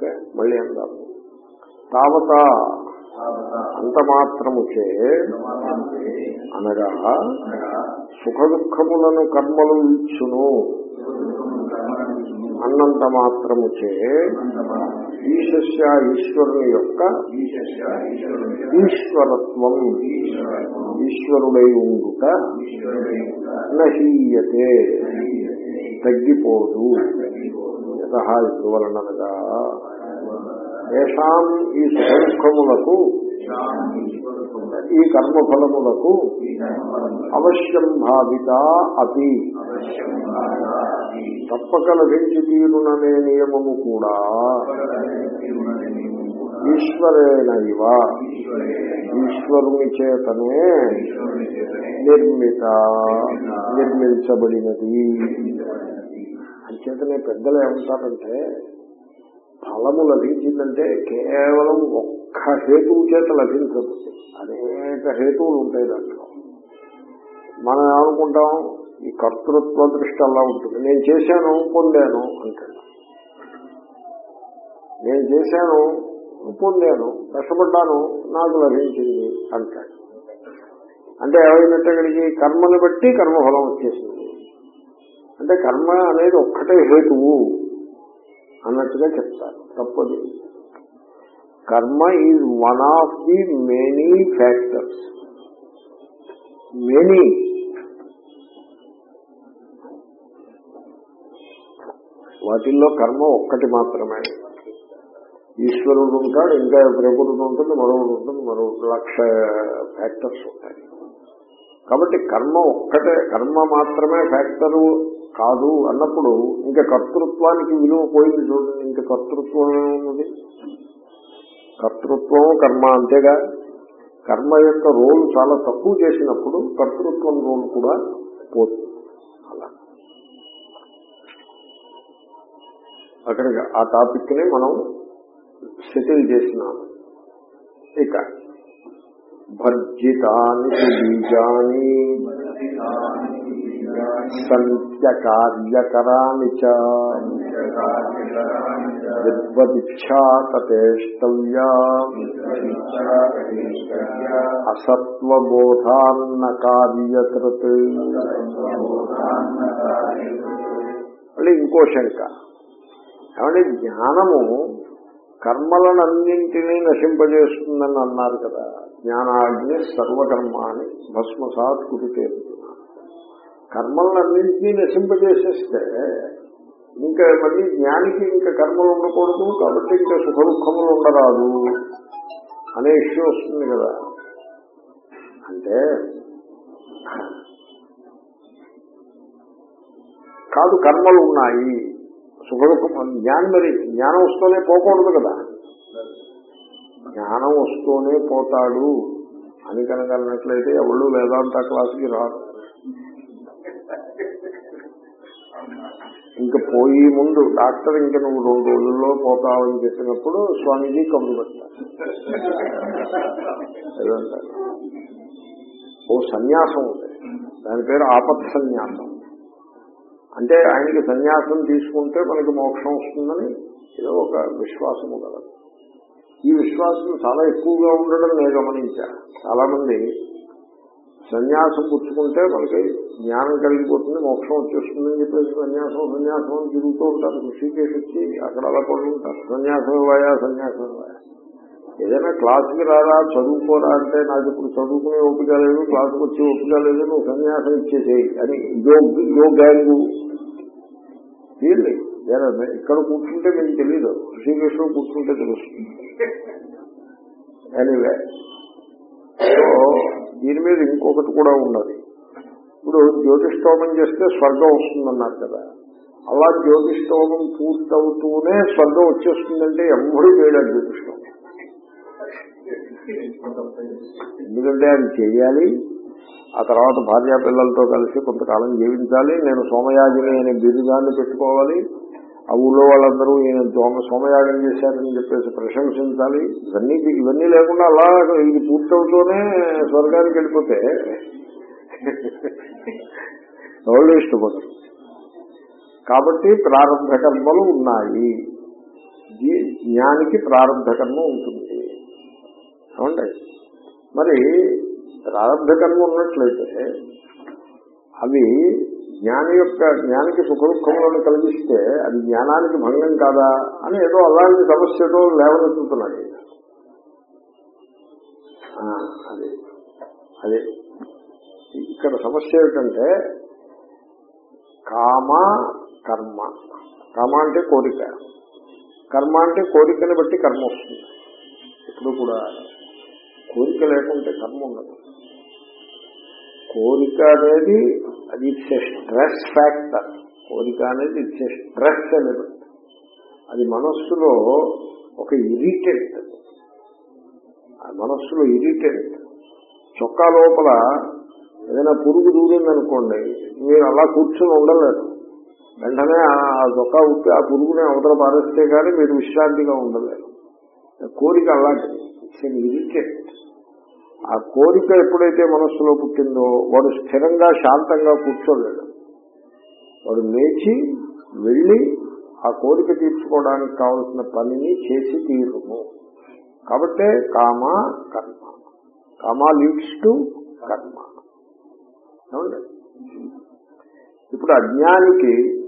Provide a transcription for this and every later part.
Okay మళ్ళీ అందాము తావత. అంత మాత్రముచే అనగా సుఖ దుఃఖములను కర్మలు ఇచ్చును. అన్నంత మాత్రముచే ఈశస్య ఈశ్వరుని యొక్క ఈశ్వరత్వం. ఈశ్వరుడై ఉండుట నహీయతే తగ్గిపోదు. యత ఎందువలనగా ఏషాం ఈ సుఖములకు ఈ కర్మఫలములకు అవశ్యం భావిత అతి. తప్పక లభించి తీరుననే నియమము కూడా. ఈశ్వరేనైవ ఈశ్వరుని చేతనే నిర్మిత నిర్మించబడినది. అంచేతనే పెద్దలు ఏమంటారంటే ఫలము లభించిందంటే కేవలం ఒక్క హేతువు చేత లభించదు. అనేక హేతువులు ఉంటాయి దాంట్లో. మనం ఏమనుకుంటాం? ఈ కర్తృత్వ దృష్టి అలా ఉంటుంది. నేను చేశాను పొందాను అంటాడు. నేను చేశాను పొందాను కష్టపడ్డాను నాకు లభించింది అంటాడు. అంటే ఏమైనట్టు కర్మను బట్టి కర్మఫలం వచ్చేసింది. అంటే కర్మ అనేది ఒక్కటే హేతువు. అన్నట్టుగా చెప్తారు. తప్పదు. Karma is one of the many factors many వాటిల్లో కర్మ ఒక్కటి మాత్రమే. ఈశ్వరుడు ఉంటాడు ఇంకా ప్రకృతి ఉంటుంది మరొకటి ఉంటుంది మరో లక్ష ఫ్యాక్టర్స్ ఉంటాయి. కాబట్టి కర్మ ఒక్కటే కర్మ మాత్రమే ఫ్యాక్టరు కాదు అన్నప్పుడు ఇంకా కర్తృత్వానికి విలువ పోయింది చూడండి. ఇంకా కర్తృత్వం ఏమున్నది కర్తృత్వం కర్మ అంతేగా. కర్మ యొక్క రోల్ చాలా తక్కువ చేసినప్పుడు కర్తృత్వం రోల్ కూడా పోతుంది అలా. అక్కడికి ఆ టాపిక్ని మనం సెటిల్ చేసినాం. ఇక భర్జితాని బీజాని. సంత్యకార్యకరాని చ. అసత్వబోధాన్న కార్యకృత్ మళ్ళీ ఇంకో శంక. ఏమంటే జ్ఞానము కర్మలనన్నింటినీ నశింపజేస్తుందని అన్నారు కదా. జ్ఞానాగ్ని సర్వకర్మాని భస్మసాత్ కురితే కర్మలన్నింటినీ నశింపజేసేస్తే ఇంకా మళ్ళీ జ్ఞానికి ఇంకా కర్మలు ఉండకూడదు కాబట్టి ఇంకా సుఖ దుఃఖములు ఉండరాదు అనే ఇష్యూ వస్తుంది కదా. అంటే కాదు కర్మలు ఉన్నాయి సుఖ దుఃఖం జ్ఞానం మరి జ్ఞానం వస్తూనే పోకూడదు కదా. జ్ఞానం వస్తూనే పోతాడు అని కనుకన్నట్లయితే ఎవళ్ళు వేదాంత క్లాసుకి రాదు ఇంక పోయి ముందు డాక్టర్ ఇంక నువ్వు రెండు రోజుల్లో పోతావని చెప్పినప్పుడు స్వామీజీ కబురు పెడతారు. ఓ సన్యాసం ఉంది. దాని పేరు ఆపత్ సన్యాసం. అంటే ఆయనకి సన్యాసం తీసుకుంటే మనకి మోక్షం వస్తుందని ఏదో ఒక విశ్వాసము కలదు ఈ విశ్వాసం చాలా ఎక్కువగా ఉండడం నేను గమనించా. చాలా మంది సన్యాసం పుచ్చుకుంటే మనకి జ్ఞానం కలిగిపోతుంది మోక్షం వచ్చేస్తుందని చెప్పేసి సన్యాసం సన్యాసం అని తిరుగుతూ ఉంటారు. ఋషికేష్ వచ్చి అక్కడ అలా పడి ఉంటారు. సన్యాసం ఇవ్వాయా సన్యాసం ఇవ్వాయా ఏదైనా క్లాసుకి రారా చదువుకోరా అంటే నాకు ఇప్పుడు చదువుకునే ఓపిక లేదు క్లాసుకు వచ్చి ఓపిక లేదు నువ్వు సన్యాసం ఇచ్చేసేయి అని యో ఇదో గ్యాంగు. వీళ్ళు? ఇక్కడ కూర్చుంటే మీకు తెలియదు ఋషికేశ్లో కూర్చుంటే తెలుస్తుంది. ఎనీవే దీని మీద ఇంకొకటి కూడా ఉన్నది. ఇప్పుడు జ్యోతిష్టోమం చేస్తే స్వర్గం వస్తుందన్నారు కదా. అలా జ్యోతిష్టోమం పూర్తవుతూనే స్వర్గం వచ్చేస్తుందంటే ఎవ్వరూ చేయలేదు జ్యోతిష్టోమం ఎందుకంటే అది చేయాలి ఆ తర్వాత భార్యా పిల్లలతో కలిసి కొంతకాలం జీవించాలి నేను సోమయాజిని అనే బిరుదాన్ని పెట్టుకోవాలి ఆ ఊళ్ళో వాళ్ళందరూ ఈయన దోమ సోమయాగం చేశారని చెప్పేసి ప్రశంసించాలి ఇవన్నీ ఇవన్నీ లేకుండా అలా ఇది పూర్తవుతూనే స్వర్గానికి వెళ్ళిపోతే ఎవరు ఇష్టపడరు. కాబట్టి ప్రారంభ కర్మలు ఉన్నాయి. జ్ఞానికి ప్రారంభ కర్మ ఉంటుంది. ఏమండి? మరి ప్రారంభ కర్మ ఉన్నట్లయితే అవి జ్ఞాని యొక్క జ్ఞానికి సుఖ దుఃఖములను కలిగిస్తే అది జ్ఞానానికి భంగం కాదా అని ఏదో అలాంటి సమస్యతో లేవనెత్తుతున్నాడు ఆ, అదే. అదే. ఇక్కడ సమస్య ఏమిటంటే కామ కర్మ. కామ అంటే కోరిక. కర్మ అంటే కోరికని బట్టి కర్మ వస్తుంది. ఇప్పుడు కూడా కోరిక లేకుంటే కర్మ ఉండదు. కోరిక అనేది అది ఇట్స్ ఏ స్ట్రెస్ ఫ్యాక్టర్. కోరిక అనేది ఇట్స్ ఏ స్ట్రెస్ ఎలిమెంట్ అది మనస్సులో ఒక ఇరిటెంట్. మనస్సులో ఇరిటెంట్. చొక్కా లోపల ఏదైనా పురుగు దూరిందనుకోండి మీరు అలా కూర్చొని ఉండలేరు. వెంటనే ఆ- ఆ ఉప్పి ఆ పురుగుని అవతల పారేస్తే కానీ మీరు విశ్రాంతిగా ఉండలేరు. కోరిక అలాంటిది. ఆ కోరిక ఎప్పుడైతే మనస్సులో పుట్టిందో వాడు స్థిరంగా శాంతంగా కూర్చోలేడు. వాడు లేచి వెళ్ళి ఆ కోరిక తీర్చుకోవడానికి కావలసిన పనిని చేసి తీరుము. కాబట్టే కామ కర్మ. కామ లీడ్స్ టు కర్మ. ఏమండి? ఇప్పుడు అజ్ఞానికి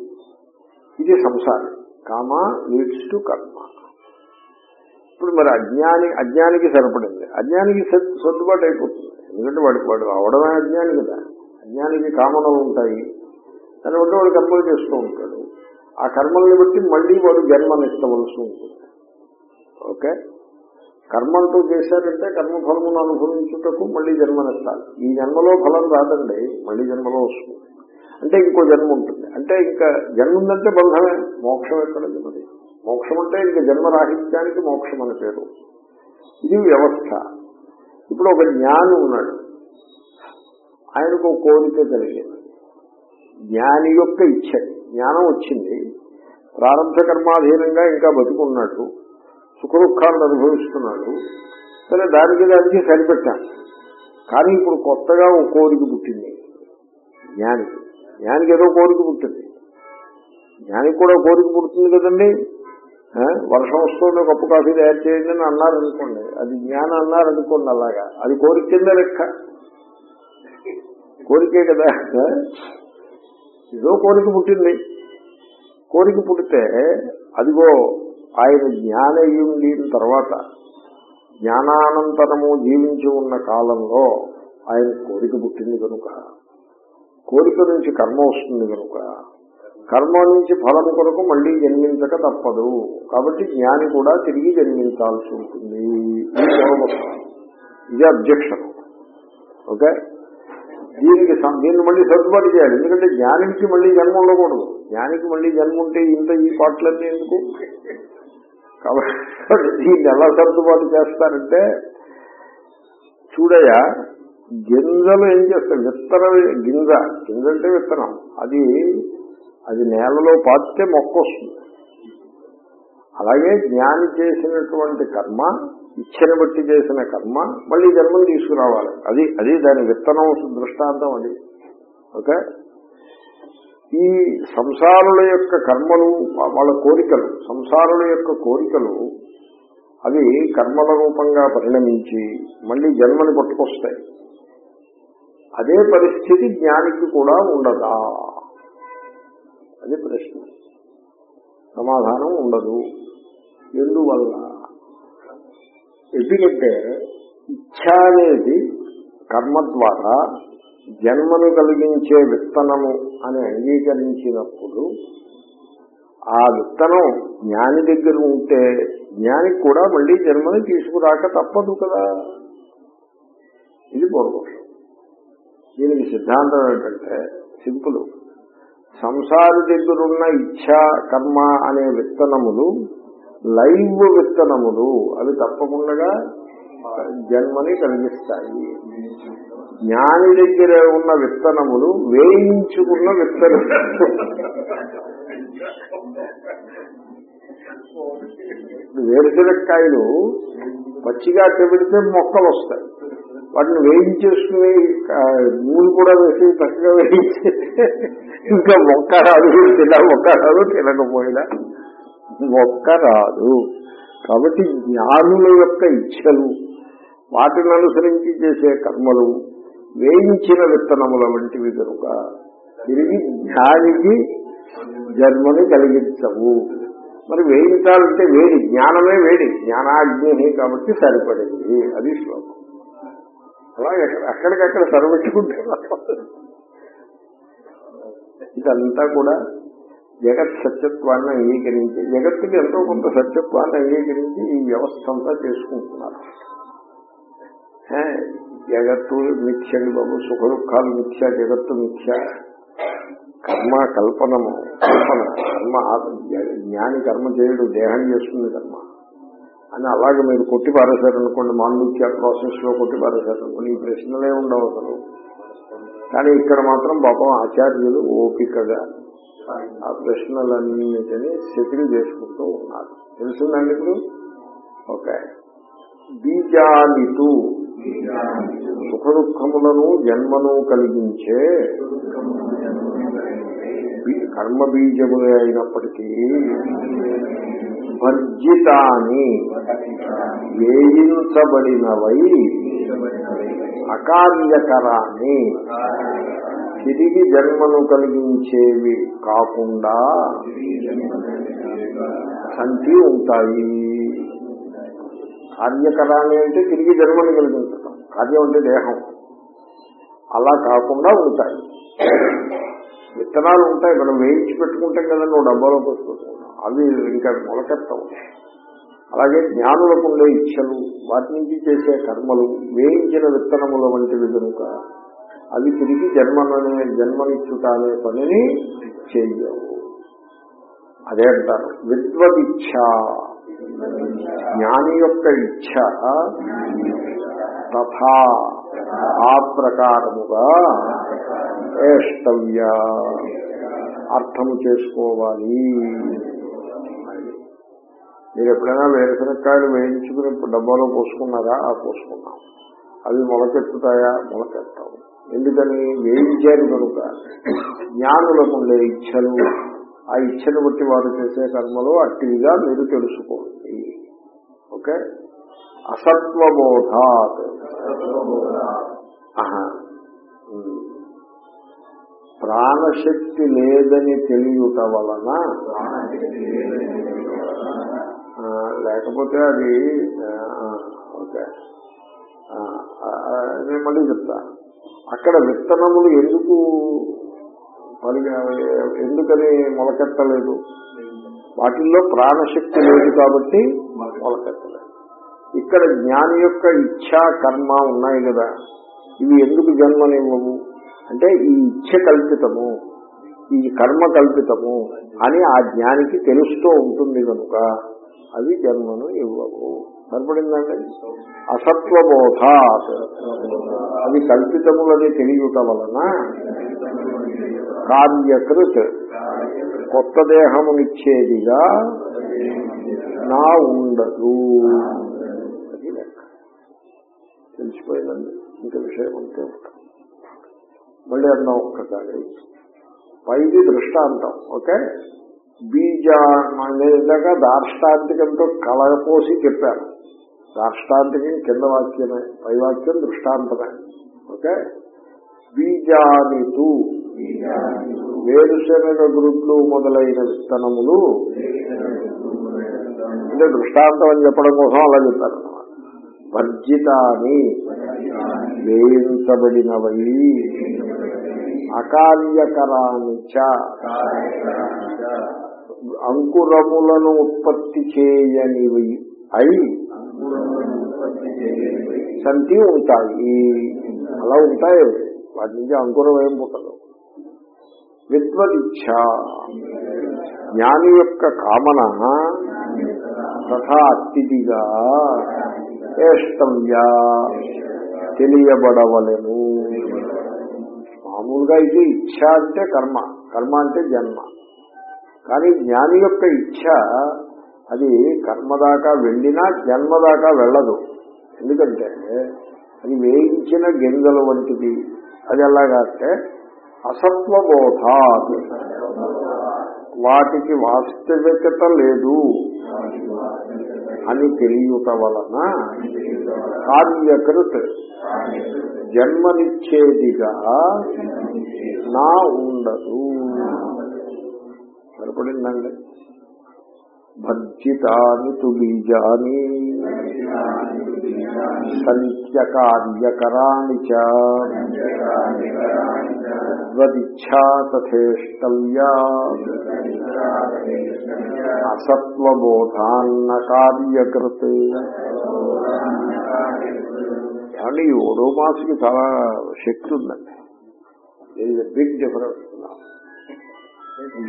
ఇది సంసారం. కామ లీడ్స్ టు కర్మ. ఇప్పుడు మరి అజ్ఞాని అజ్ఞానికి సరిపడింది. అజ్ఞానికి సర్దుబాటు అయిపోతుంది. ఎందుకంటే వాడికి వాడు అవడమే అజ్ఞాని కదా. అజ్ఞానికి కామనలు ఉంటాయి. దాన్ని బట్టి వాడు కర్మలు చేస్తూ ఉంటాడు. ఆ కర్మల్ని బట్టి మళ్ళీ వాడు జన్మనిస్తవలసి ఉంటుంది. ఓకే? కర్మంటూ చేశారంటే కర్మఫలమును అనుభవించుటకు మళ్ళీ జన్మనిస్తారు ఈ జన్మలో ఫలం రాదండి మళ్ళీ జన్మలో వస్తుంది. అంటే ఇంకో జన్మ ఉంటుంది. అంటే ఇంకా జన్మ ఉందంటే బంధమే మోక్షం ఎక్కడ జన్మది? మోక్షం అంటే ఇంకా జన్మరాహిత్యానికి మోక్షం అని పేరు. ఇది వ్యవస్థ. ఇప్పుడు ఒక జ్ఞాని ఉన్నాడు. ఆయనకు ఒక కోరిక కలిగింది జ్ఞాని యొక్క ఇచ్చ. జ్ఞానం వచ్చింది. ప్రారంభ కర్మాధీనంగా ఇంకా బతుకున్నట్టు సుఖదుఖాలను అనుభవిస్తున్నాడు. సరే దానికి దానికి సరిపెట్టాను కానీ ఇప్పుడు కొత్తగా ఒక కోరిక పుట్టింది. జ్ఞానికి. జ్ఞానికి ఏదో కోరిక పుట్టింది. జ్ఞానికి కూడా కోరిక పుడుతుంది కదండి? వర్షం వస్తుంది కప్పు కాఫీ తయారు చేయండి అని అన్నారు అనుకోండి అది జ్ఞానం అన్నారనుకోండి అలాగా. అది కోరిక కింద లెక్క. కోరికే కదా? ఏదో కోరిక పుట్టింది. కోరిక పుట్టితే అదిగో ఆయన జ్ఞానయుండిన తర్వాత జ్ఞానానంతరము జీవించి ఉన్న కాలంలో ఆయన కోరిక పుట్టింది కనుక కోరిక నుంచి కర్మ వస్తుంది కనుక కర్మ నుంచి ఫలం కొరకు మళ్ళీ జన్మించక తప్పదు. కాబట్టి జ్ఞాని కూడా తిరిగి జన్మించాల్సి ఉంటుంది. ఇది అబ్జెక్షన్. ఓకే? దీనికి సం- దీన్ని మళ్ళీ సర్దుబాటు చేయాలి. ఎందుకంటే జ్ఞానికి మళ్ళీ జన్మ ఉండకూడదు. జ్ఞానికి మళ్ళీ జన్మ ఉంటే ఇంత ఈ పాటలన్నీ ఎందుకు? కాబట్టి దీన్ని ఎలా సర్దుబాటు చేస్తారంటే చూడయ్యా గింజలు ఏం చేస్తాయి? విత్తనం గింజ. గింజ అంటే విత్తనం. అది అది నేలలో పాతితే మొక్క వస్తుంది. అలాగే జ్ఞాని చేసినటువంటి కర్మ ఇచ్చని బట్టి చేసిన కర్మ మళ్ళీ జన్మను తీసుకురావాలి. అది అది దాని విత్తనం దృష్టాంతం అది. ఓకే? ఈ సంసారుల యొక్క కర్మలు వాళ్ళ కోరికలు సంసారుల యొక్క కోరికలు అవి కర్మల రూపంగా పరిణమించి మళ్ళీ జన్మని పట్టుకొస్తాయి. అదే పరిస్థితి జ్ఞానికి కూడా ఉండదా? అది ప్రశ్న. సమాధానం ఉండదు. ఎందువల్ల? ఎందుకంటే ఇచ్ఛ అనేది కర్మ ద్వారా జన్మను కలిగించే విత్తనము అని అంగీకరించినప్పుడు ఆ విత్తనం జ్ఞాని దగ్గర ఉంటే జ్ఞానికి కూడా మళ్ళీ జన్మని తీసుకురాక తప్పదు కదా. ఇది పూర్వపక్షం. దీనికి సిద్ధాంతం ఏంటంటే సింపుల్. సంసారి దగ్గరున్న ఇచ్ఛ కర్మ అనే విత్తనములు లైవ్ విత్తనములు. అవి తప్పకుండా జన్మని కలిగిస్తాయి. జ్ఞాని దగ్గర ఉన్న విత్తనములు వేయించుకున్న విత్తనం. వేరుశనక్కాయలు పచ్చిగా పెడితే మొక్కలు వస్తాయి. వాటిని వేయించేసుకుని నూనె కూడా వేసి చక్కగా వేయించే ఇంకా మొక్క రాదు తిన మొక్క రాదు తినకపోయినా మొక్క రాదు. కాబట్టి జ్ఞానుల యొక్క ఇచ్చలు వాటిని అనుసరించి చేసే కర్మలు వేయించిన విత్తనముల వంటివి కనుక తిరిగి జ్ఞానికి జన్మని కలిగించవు. మరి వేయించాలంటే వేడి జ్ఞానమే వేడి. జ్ఞానాగ్ని కాబట్టి సరిపడింది. అది శ్లోకం. అలా అక్కడికక్కడ సరిపెట్టుకుంటే ఇదంతా కూడా జగత్ సత్యత్వాన్ని అంగీకరించి జగత్తుకి ఎంతో కొంత సత్యత్వాన్ని అంగీకరించి ఈ వ్యవస్థ అంతా చేసుకుంటున్నారు. జగత్తు మిథ్యని బాబు సుఖ దుఃఖాలు మిథ్య జగత్తు మిథ్య. కర్మ కల్పనము కల్పన కర్మ జ్ఞాని కర్మ చేయడు దేహం చేస్తుంది కర్మ. అని అలాగే మీరు కొట్టి పారేశారనుకోండి మాండుక్య ప్రాసెస్లో కొట్టి పారేశారనుకోండి ఈ ప్రశ్నలే ఉండవు అసలు. కానీ ఇక్కడ మాత్రం పాపం ఆచార్యులు ఓపికగా ఆ ప్రశ్నలన్నిటినీ సెటిల్ చేసుకుంటూ ఉన్నారు. తెలుసుందండి ఇప్పుడు? ఓకే. బీజాలితు సుఖ దుఃఖములను జన్మను కలిగించే కర్మ బీజములే అయినప్పటికీ వర్జితాని వేయించబడినవై అకార్యకరాన్ని తిరిగి జన్మను కలిగించేవి కాకుండా సంతి ఉంటాయి. కార్యకరాన్ని అంటే తిరిగి జన్మని కలిగించటం. కార్యం అంటే దేహం. అలా కాకుండా ఉంటాయి. విత్తనాలు ఉంటాయి. మనం వేయించి పెట్టుకుంటాం కదా నువ్వు డబ్బాలో పెట్టుకుంటున్నావు అవి ఇంకా మొలకెత్తవు. అలాగే జ్ఞానులకు ఉండే ఇచ్చలు వాటి నుంచి చేసే కర్మలు వేయించిన విత్తనముల వంటివి కనుక అవి తిరిగి జన్మననే జన్మనిచ్చుట అనే పనిని చేయవు. అదే అంటారు. విద్వదిచ్ఛ. జ్ఞాని యొక్క ఇచ్ఛ తథా ఆ ప్రకారముగా ఏష్టవ్య. అర్థము చేసుకోవాలి. మీరు ఎప్పుడైనా వేరుశనక్కాయలు వేయించుకుని ఇప్పుడు డబ్బాలో పోసుకున్నారా? ఆ పోసుకున్నాం. అవి మొలకెత్తుతాయా? మొలకెత్తావు. ఎందుకని? వేయించారు కనుక జ్ఞానులకు ఉండే ఇచ్చలు ఆ ఇచ్ఛను బట్టి వారు చేసే కర్మలు అట్టిగా మీరు తెలుసుకోండి. ఓకే? అసత్వబోధాత్. ప్రాణశక్తి లేదని తెలియట వలన లేకపోతే అది ఓకే. నేను మళ్ళీ చెప్తా. అక్కడ విత్తనములు ఎందుకు పరిగ ఎందుకని మొలకెత్తలేదు? వాటిల్లో ప్రాణశక్తి లేదు కాబట్టి మొలకెత్తలేదు. ఇక్కడ జ్ఞాని యొక్క ఇచ్ఛా కర్మ ఉన్నాయి కదా ఇవి ఎందుకు జన్మనివ్వవు? అంటే ఈ ఇచ్ఛ కల్పితము ఈ కర్మ కల్పితము అని ఆ జ్ఞానికి తెలుస్తూ ఉంటుంది కనుక అవి జన్మను ఇవ్వవు. సరిపడిందండి? అసత్వబోధ. అది కల్పితములని తెలియట వలన కార్యకృత్ కొత్త దేహమునిచ్చేదిగా నా ఉండదు. అది లెక్క. తెలిసిపోయిందండి. ఇంకా విషయం అంతే ఉంటాం. మళ్ళీ అన్న ఒక్కసారి పైది దృష్టాంతం ఓకే? బీజ నేను ఇందాక దార్ష్టాంతికంతో కలపోసి చెప్పాను దార్ష్టాంతికం కింద వాక్యమే పై వాక్యం దృష్టాంతమే ఓకే? బీజానితు. వేరుశనగ గ్రూప్లు మొదలైన విత్తనములు. అంటే దృష్టాంతం అని చెప్పడం కోసం అలా చెప్పారు. వర్జితాన్ని వేయించబడినవై. అకార్యకరాని అంకురములను ఉత్పత్తి చేయనివి. అయి సంతి ఉంటాయి. అలా ఉంటాయి. వాటి నుంచి అంకురం ఏం పుట్టదు. విద్వదిచ్ఛ. జ్ఞాని యొక్క కామన తథా అతిథిగా ఏష్టవ్యా తెలియబడవలెను. మామూలుగా ఇది ఇచ్ఛ అంటే కర్మ. కర్మ అంటే జన్మ. కానీ జ్ఞాని యొక్క ఇచ్ఛ అది కర్మ దాకా వెళ్ళినా జన్మ దాకా వెళ్ళదు. ఎందుకంటే అది వేయించిన గింజల వంటిది. అది ఎలాగా అంటే అసత్వబోధ వాటికి వాస్తవికత లేదు అని తెలియట వలన కార్యకృత్ జన్మనిచ్చేదిగా నా ఉండదు. సరిపడిందండి. భర్జితాని తు బీజాని సంత్యకార్యకరాణి చదిచ్ఛా తథేష్టవ్యా అసత్వబోధాన్న కార్యకృత్ ఏమంటే ఈ ఓడోమాస్కి చాలా శక్తి ఉందండి. ఇది బిగ్ డిఫరెన్స్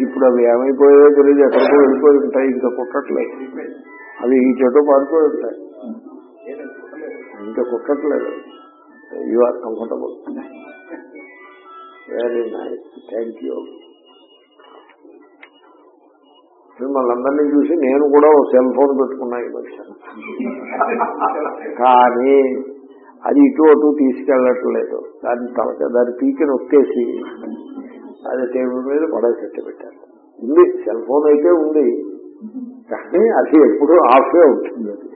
ఇప్పుడు అవి ఏమైపోయాయో తెలియదు ఎక్కడికో వెళ్ళిపోయి ఉంటాయి ఇంకా కుట్టట్లేదు. అవి ఈ చెట్టు పారిపోయి ఉంటాయి. ఇంకా కుట్టట్లేదు you are comfortable very nice thank you మిమ్మల్ని అందరినీ చూసి నేను కూడా ఓ సెల్ ఫోన్ పెట్టుకున్నా ఈ మధ్య. కానీ అది ఇటు అటు తీసుకెళ్ళట్లేదు. దాని తలక దాని పీకి నొక్కేసి అది టేబుల్ మీద పడేసెట్టు పెట్టారు. ఉంది. సెల్ ఫోన్ అయితే ఉంది. కానీ అది ఎప్పుడు ఆఫే ఉంటుంది అది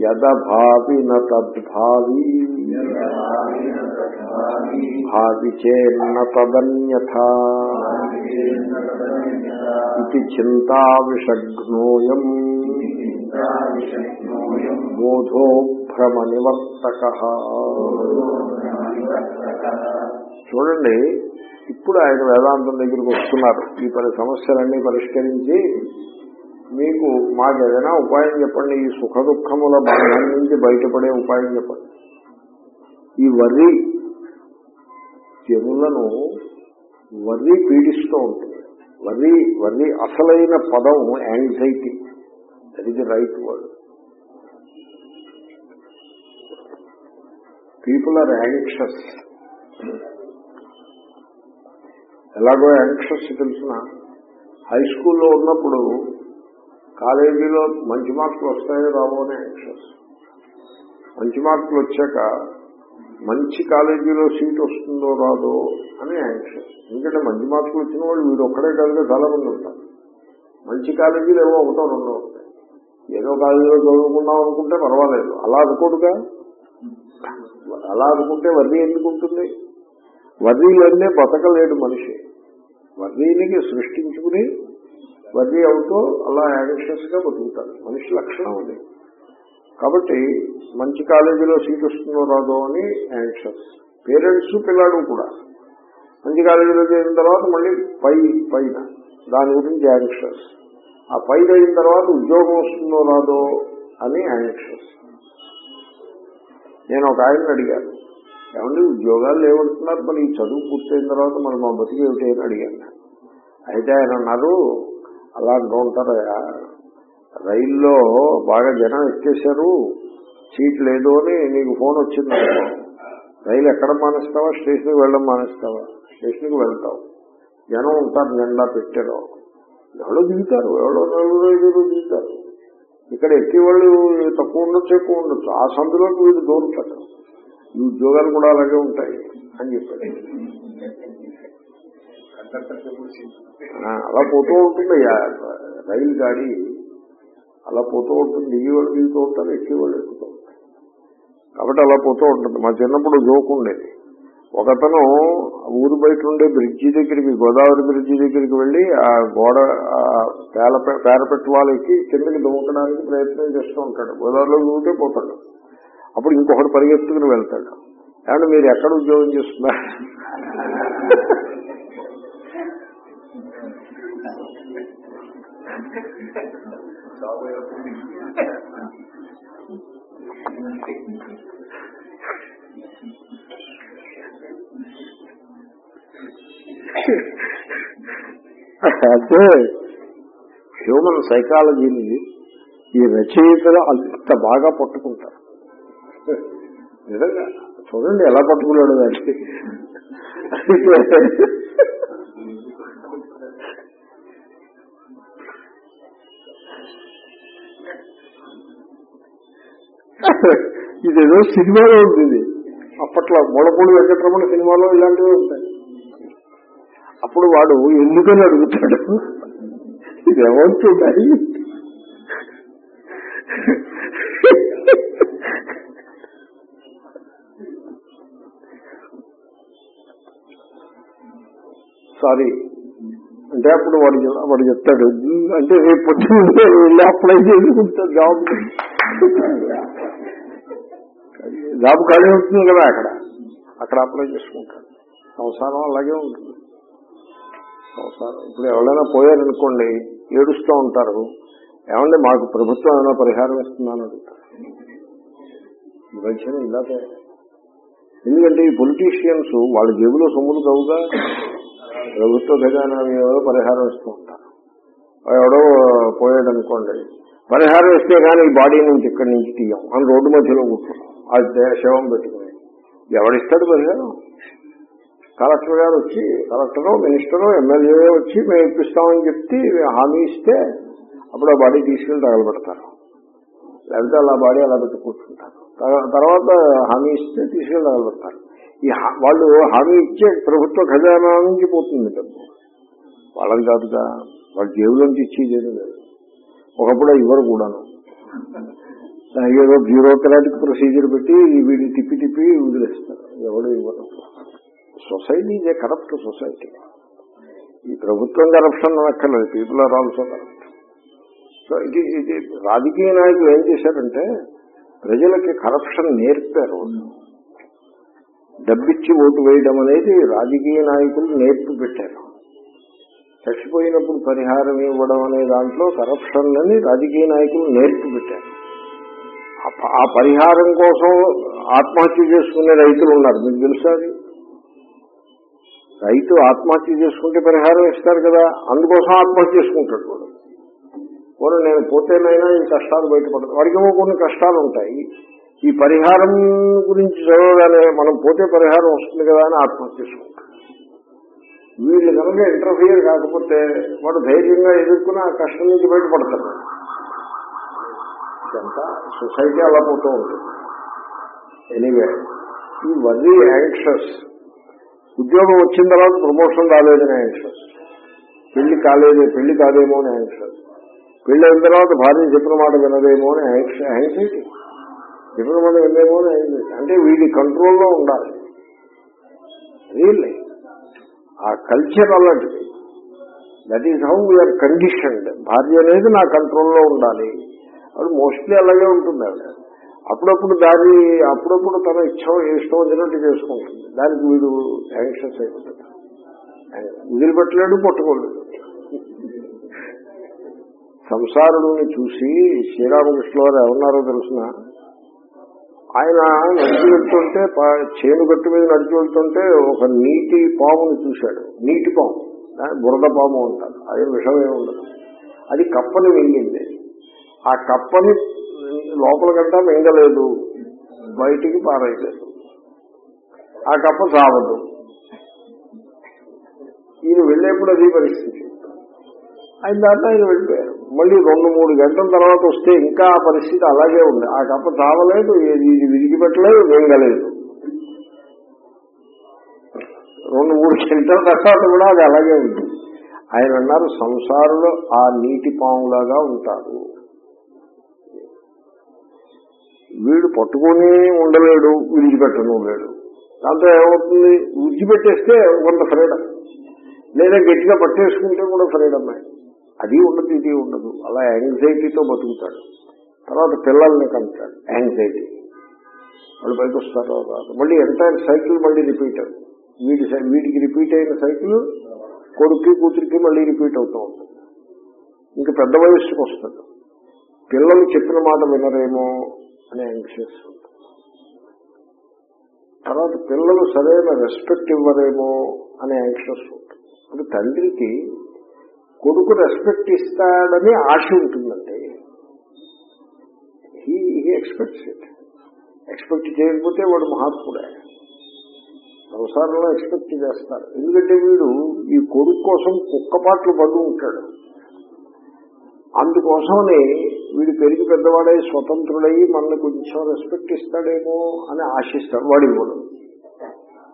యదభావి నద్భావి భావి. చేన్న తదన్యథా. ఇది చింతా విషగ్నోయం బోధో భ్రమ నివర్తక చూడండి ఇప్పుడు ఆయన వేదాంతం దగ్గరికి వస్తున్నారు. ఈ పది సమస్యలన్నీ పరిష్కరించి మీకు మాకు ఏదైనా ఉపాయం చెప్పండి ఈ సుఖ దుఃఖముల బంధం నుంచి బయటపడే ఉపాయం చెప్పండి. ఈ వర్రి జనులను వర్రి పీడిస్తూ ఉంటుంది. వర్రి వర్రి అసలైన పదం anxiety that is right word people are anxious ఎలాగో యాంక్షస్ తెలిసిన? హై స్కూల్లో ఉన్నప్పుడు కాలేజీలో మంచి మార్కులు వస్తాయో రావో అని యాంక్షస్ మంచి మార్కులు వచ్చాక మంచి కాలేజీలో సీట్ వస్తుందో రాదో అని యాంక్షస్ ఎందుకంటే మంచి మార్కులు వచ్చిన వాళ్ళు వీడు ఒక్కడే కాదుగా చాలా మంది ఉంటారు. మంచి కాలేజీలు ఏవో ఒకటో రెండో ఉంటాయి. ఏదో కాలేజీలో చదువుకుందాం అనుకుంటే పర్వాలేదు. అలా అనుకోడుగా? అలా అనుకుంటే వర్రీ ఎందుకు ఉంటుంది? వర్రీలన్నీ బతకలేడు మనిషి. వర్రీనికి సృష్టించుకుని వర్రీ అవుతూ అలా యాంగ్షియస్గా బతుకుతారు. మనిషి లక్షణం అది. కాబట్టి మంచి కాలేజీలో సీట్ వస్తుందో రాదో అని యాంగ్షియస్ పేరెంట్స్ పిల్లాడు కూడా. మంచి కాలేజీలో చేరిన తర్వాత మళ్ళీ పై పైన. దాని గురించి యాంగ్షియస్ ఆ పైన అయిన తర్వాత ఉద్యోగం వస్తుందో రాదో అని యాంగ్షియస్ నేను ఒక ఆయన అడిగాను. ఏమంటే ఉద్యోగాలు లేవంటున్నారు మరి ఈ చదువు పూర్తయిన తర్వాత మరి మా బతికి ఏమిటి అని అడిగాను. అయితే ఆయన అన్నారు అలా అంటూ ఉంటారయ్యా రైల్లో బాగా జనం ఎక్కేశారు. సీట్ లేదు అని నీకు ఫోన్ వచ్చింది రైలు ఎక్కడ మానేస్తావా? స్టేషన్కి వెళ్ళడం మానేస్తావా? స్టేషన్కి వెళ్తావు. జనం ఉంటారు నిండా పెట్టారు. ఎవరో దిగుతారు ఎవరో నలుగురు ఐదుగురు దిగుతారు. ఇక్కడ ఎక్కేవాళ్ళు తక్కువ ఉండొచ్చు ఎక్కువ ఉండొచ్చు. ఆ సందులోకి వీళ్ళు దూరుతారు ఈ ఉద్యోగాలు కూడా అలాగే ఉంటాయి అని చెప్పాడు అలా పోతూ ఉంటుంది. రైలు గాడి అలా పోతూ ఉంటుంది. దిగేవాళ్ళు దిగుతూ ఉంటారు ఎక్కేవాళ్ళు ఎక్కుతూ ఉంటారు. కాబట్టి అలా పోతూ ఉంటుంది. మా చిన్నప్పుడు జోకుండేది ఒకతను ఊరు బయట ఉండే బ్రిడ్జి దగ్గరికి గోదావరి బ్రిడ్జి దగ్గరికి వెళ్ళి ఆ గోడ ఆ పేల పేరపెట్టు వాళ్ళకి కిందకి దూకడానికి ప్రయత్నం చేస్తూ ఉంటాడు. గోదావరిలో దూకే పోతాడు. అప్పుడు ఇంకొకటి పరిగెత్తుకుని వెళ్తాడు. ఏమంటే మీరు ఎక్కడ ఉద్యోగం చేస్తున్నారు? అయితే హ్యూమన్ సైకాలజీని ఈ రచయితలు అంత బాగా పట్టుకుంటారు. నిజంగా చూడండి ఎలా పట్టుకున్నాడు దానికి ఇదేదో సినిమాలో ఉంది ఇది. అప్పట్లో మూలపూడి వెంకటరమణ సినిమాలో ఇలాంటివి ఉంటాయి అప్పుడు వాడు ఎందుకని అడుగుతాడు? ఇది ఏమవుతుందని సారీ. అంటే అప్పుడు వాడు వాడు చెప్తాడు. అంటే రేపు పొద్దున్నే అప్లై చేసుకుంటాడు జాబ్ జాబ్ ఖాళీ ఉంటుంది కదా అక్కడ. అక్కడ అప్లై చేసుకుంటాడు. సంసారం అలాగే ఉంటుంది. సంసారం ఇప్పుడు ఎవరైనా పోయారనుకోండి ఏడుస్తూ ఉంటారు. ఏమండి మాకు ప్రభుత్వం ఏమైనా పరిహారం ఇస్తుందని అడుగుతారు. ఈ ఇలాగే ఎందుకంటే ఈ పొలిటీషియన్స్ వాళ్ళ జేబులో సొమ్ములు కావుగా ప్రభుత్వ ఖజానా పరిహారం ఇస్తూ ఉంటారు. ఎవడో పోయాడు అనుకోండి పరిహారం ఇస్తే కానీ ఈ బాడీ నుంచి ఇక్కడి నుంచి తీయం. అని రోడ్డు మధ్యలో కూర్చున్నాం అది శవం పెట్టుకుని. ఎవడిస్తాడు పరిహారం కలెక్టర్ గారు వచ్చి కలెక్టరో మినిస్టరో ఎమ్మెల్యే వచ్చి మేము ఇప్పిస్తామని చెప్తే హామీ ఇస్తే అప్పుడు ఆ బాడీ తీసుకెళ్ళి తగలబెడతారు. లేకపోతే అలా బాడీ అలా పెట్టి కూర్చుంటారు తర్వాత హామీ ఇస్తే తీసుకెళ్ళి తగలబెడతారు. ఈ హా- వాళ్ళు హామీ ఇచ్చే ప్రభుత్వ ఖజానా నుంచి పోతుంది డబ్బు. వాళ్ళని కాదుగా వాళ్ళ జేబులోంచి ఇచ్చేదేమీ లేదు. ఒకప్పుడు ఇవ్వరు కూడాను. ఏదో బ్యూరోక్రాటిక్ ప్రొసీజర్ పెట్టి వీడి తిప్పి తిప్పి వదిలేస్తారు ఎవడు ఇవ్వరు. సొసైటీ ఇదే ఏ కరప్ట్ సొసైటీ ఈ ప్రభుత్వం corruption అనక్కర్లేదు. People are also corrupt so ఇది ఇది రాజకీయ నాయకులు ఏం చేశారంటే ప్రజలకి కరప్షన్ నేర్పారు. డబ్బిచ్చి ఓటు వేయడం అనేది రాజకీయ నాయకులు నేర్పు పెట్టారు. చచ్చిపోయినప్పుడు పరిహారం ఇవ్వడం అనే దాంట్లో కరప్షన్ అని రాజకీయ నాయకులు నేర్పు పెట్టారు. ఆ పరిహారం కోసం ఆత్మహత్య చేసుకునే రైతులు ఉన్నారు. మీకు తెలుసా రైతు ఆత్మహత్య చేసుకుంటే పరిహారం ఇస్తారు కదా. అందుకోసం ఆత్మహత్య చేసుకుంటాడు వాడు. పోనీ నేను పోతేనైనా ఈ కష్టాలు బయటపడతాయి. వాడికి కొన్ని కష్టాలు ఉంటాయి. ఈ పరిహారం గురించి చదవగానే మనం పోతే పరిహారం వస్తుంది కదా అని ఆత్మహత్య చేసుకుంటాడు. వీళ్ళు కనుక ఇంటర్ఫియర్ కాకపోతే వాడు ధైర్యంగా ఎదుర్కొని ఆ కష్టం నుంచి బయటపడతారు ఎంత సొసైటీ అలా పోతూ ఉంటుంది ఎనీవే ఈ వర్రీ యాంక్షస్ ఉద్యోగం వచ్చిన తర్వాత ప్రమోషన్ రాలేదని యాంక్షస్ పెళ్ళి కాలేదు పెళ్ళి కాదేమో అని యాంక్షస్ పెళ్ళి అయిన తర్వాత భార్య చెప్పిన మాట వినదేమో అని యాంగ్జైటీ చెప్పిన మాట వినదేమో అని యాంగ్జైటీ అంటే వీడి కంట్రోల్లో ఉండాలి. రియల్లీ ఆ కల్చర్ అలాంటిది. That is how we are conditioned భార్య అనేది నా కంట్రోల్లో ఉండాలి. అది మోస్ట్లీ అలాగే ఉంటుంది ఆవిడ అప్పుడప్పుడు దాని అప్పుడప్పుడు తన ఇష్టం ఇష్టం వచ్చినట్టు చేసుకుంటుంది. దానికి వీడు యాంగ్షస్ అయిపోతుంది వదిలిపెట్టలేడు పట్టుకోలేడు సంసారుడిని చూసి శ్రీరామకృష్ణ వారు ఏమన్నారో తెలిసిన? ఆయన నడిచి వెళ్తుంటే చేను గట్టు మీద నడిచి వెళ్తుంటే ఒక నీటి పాముని చూశాడు. నీటి పాము. బురద పాము అంటారు. అది విషమే ఉండదు. అది కప్పని వెళ్ళింది ఆ కప్పని లోపల గంట మింగలేదు బయటికి పారేయలేదు. ఆ కప్ప సావదు. ఈయన వెళ్ళేప్పుడు అది పరిస్థితి. ఆయన దాంట్లో ఆయన వెళ్ళిపోయారు. మళ్ళీ రెండు మూడు గంటల తర్వాత వస్తే ఇంకా ఆ పరిస్థితి అలాగే ఉంది. ఆ కప్ప చావలేదు ఇది ఇది విరిగిపెట్టలేదు మింగలేదు. రెండు మూడు గంటల తర్వాత కూడా అది అలాగే ఉంది. ఆయన అన్నారు సంసారంలో ఆ నీటి పాములాగా ఉంటారు. వీడు పట్టుకొని ఉండలేడు విడిచిపెట్టను లేడు. దాంతో ఏమవుతుంది? విడిచిపెట్టేస్తే కొంత ఫ్రీడమ్. లేదా గట్టిగా పట్టేసుకుంటే కూడా ఫ్రీడమ్. అది ఉండదు ఇది ఉండదు. అలా యాంగ్జైటీతో బతుకుతాడు. తర్వాత పిల్లల్ని కంటాడు యాంగ్జైటీ వాళ్ళు బయట వస్తారో రాదు మళ్ళీ ఎంటైర్ సైకిల్ మళ్ళీ రిపీట్ వీడి వీటి సై- వీటికి రిపీట్ అయిన సైకిల్ కొడుక్కి కూతురికి మళ్ళీ రిపీట్ అవుతూ ఉంటుంది. ఇంకా పెద్ద వయస్సుకు వస్తాడు పిల్లలు చెప్పిన మాట వినరేమో అనే యాంగ్షియస్ తర్వాత పిల్లలు సరైన రెస్పెక్ట్ ఇవ్వరేమో అనే యాంగ్షియస్ ఉంటుంది ఇప్పుడు తండ్రికి కొడుకు రెస్పెక్ట్ ఇస్తాడని ఆశ ఉంటుందండి. హీ ఎక్స్పెక్ట్స్ ఇట్ ఎక్స్పెక్ట్ చేయకపోతే వాడు మహాత్ముడే. సంసారంలో ఎక్స్పెక్ట్ చేస్తారు ఎందుకంటే వీడు ఈ కొడుకు కోసం కుక్కపాట్లు పడు ఉంటాడు. అందుకోసమని వీడు పెరిగి పెద్దవాడై స్వతంత్రుడై మనల్ని కొంచెం రెస్పెక్ట్ ఇస్తాడేమో అని ఆశిస్తాడు వాడు ఇవ్వడు.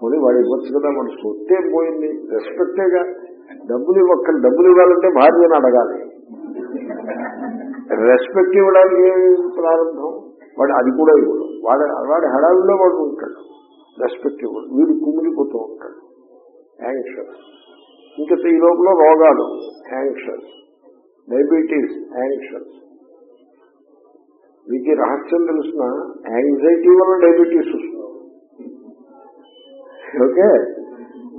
పోనీ వాడు ఇవ్వచ్చు కదా మన సొత్తే పోయింది? రెస్పెక్టేగా డబ్బులు ఇవ్వక్క డబ్బులు ఇవ్వాలంటే భార్యను అడగాలి. రెస్పెక్ట్ ఇవ్వడానికి ప్రారంభం? వాడు అది కూడా ఇవ్వడు. వాడు వాడి హడావిలో వాడు ఉంటాడు. రెస్పెక్ట్ ఇవ్వడు. వీడు కుమిలిపోతూ ఉంటాడు. యాంగ్షస్ ఇంకా ఈ లోపల రోగాలు. యాంగ్షస్ డయాబెటీస్ యాంగ్షస్ మీకు రహస్యం తెలిసిన యాంగ్జైటీ వల్ల డయాబెటీస్ వస్తుంది. ఓకే?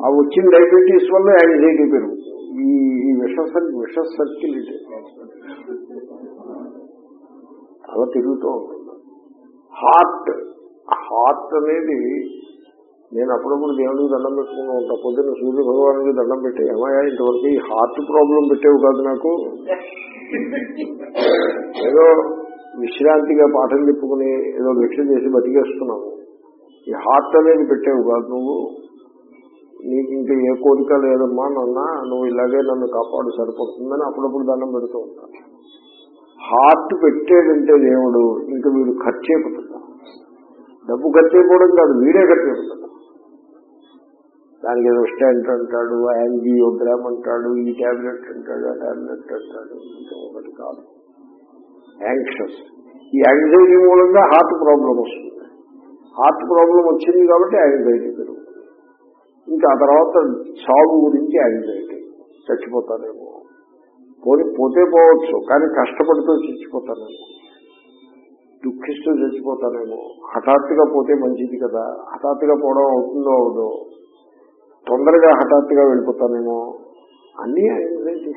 ఆ వచ్చిన డయాబెటీస్ వల్ల యాంగ్జైటీ పెరుగుతుంది. ఈ ఈ విష విష సర్కిల్ ఇది. అలా తిరుగుతూ ఉంటుంది. హార్ట్ హార్ట్ అనేది నేను అప్పుడప్పుడు దేవుడికి దండం పెట్టుకుని ఉంటా పొద్దున్న సూర్య భగవానికి దండం పెట్టి. ఏమయ్యా ఇంతవరకు ఈ హార్ట్ ప్రాబ్లం పెట్టేవి కాదు నాకు. ఏదో విశ్రాంతిగా పాఠం చెప్పుకుని ఏదో భిక్ష చేసి బతికేస్తున్నాము ఈ హార్ట్ అనేది పెట్టేవు కాదు నువ్వు. నీకు ఇంకా ఏ కోరిక లేదమ్మా నాన్న నువ్వు ఇలాగే నన్ను కాపాడు సరిపోతుందని అప్పుడప్పుడు దండం పెడుతూ ఉంటాను హార్ట్ పెట్టేదంటే దేవుడు ఇంకా వీడు ఖర్చు అయిపోతుందా డబ్బు ఖర్చు అయిపోవడం కాదు వీడే ఖర్చు అయిపోతుందా దానికి ఏదో స్టాంట్ అంటాడు యాంజియోగ్రామ్ అంటాడు ఈ టాబ్లెట్ అంటాడు ఆ టాబ్లెట్ అంటాడు ఒకటి కాదు. యాంక్షస్ ఈ యాంగ్జైటీ మూలంగా హార్ట్ ప్రాబ్లం వస్తుంది. హార్ట్ ప్రాబ్లం వచ్చింది కాబట్టి యాంగ్జైటీ పెరుగుతుంది. ఇంకా ఆ తర్వాత చావు గురించి యాంగ్జైటీ చచ్చిపోతానేమో. పోని పోతే పోవచ్చు కానీ కష్టపడితే చచ్చిపోతానేమో. దుఃఖిస్తూ చచ్చిపోతానేమో. హఠాత్తుగా పోతే మంచిది కదా. హఠాత్తుగా పోవడం అవుతుందో అవుదో. తొందరగా హఠాత్తుగా వెళ్ళిపోతానేమో అన్నీ యాంగ్జైటీ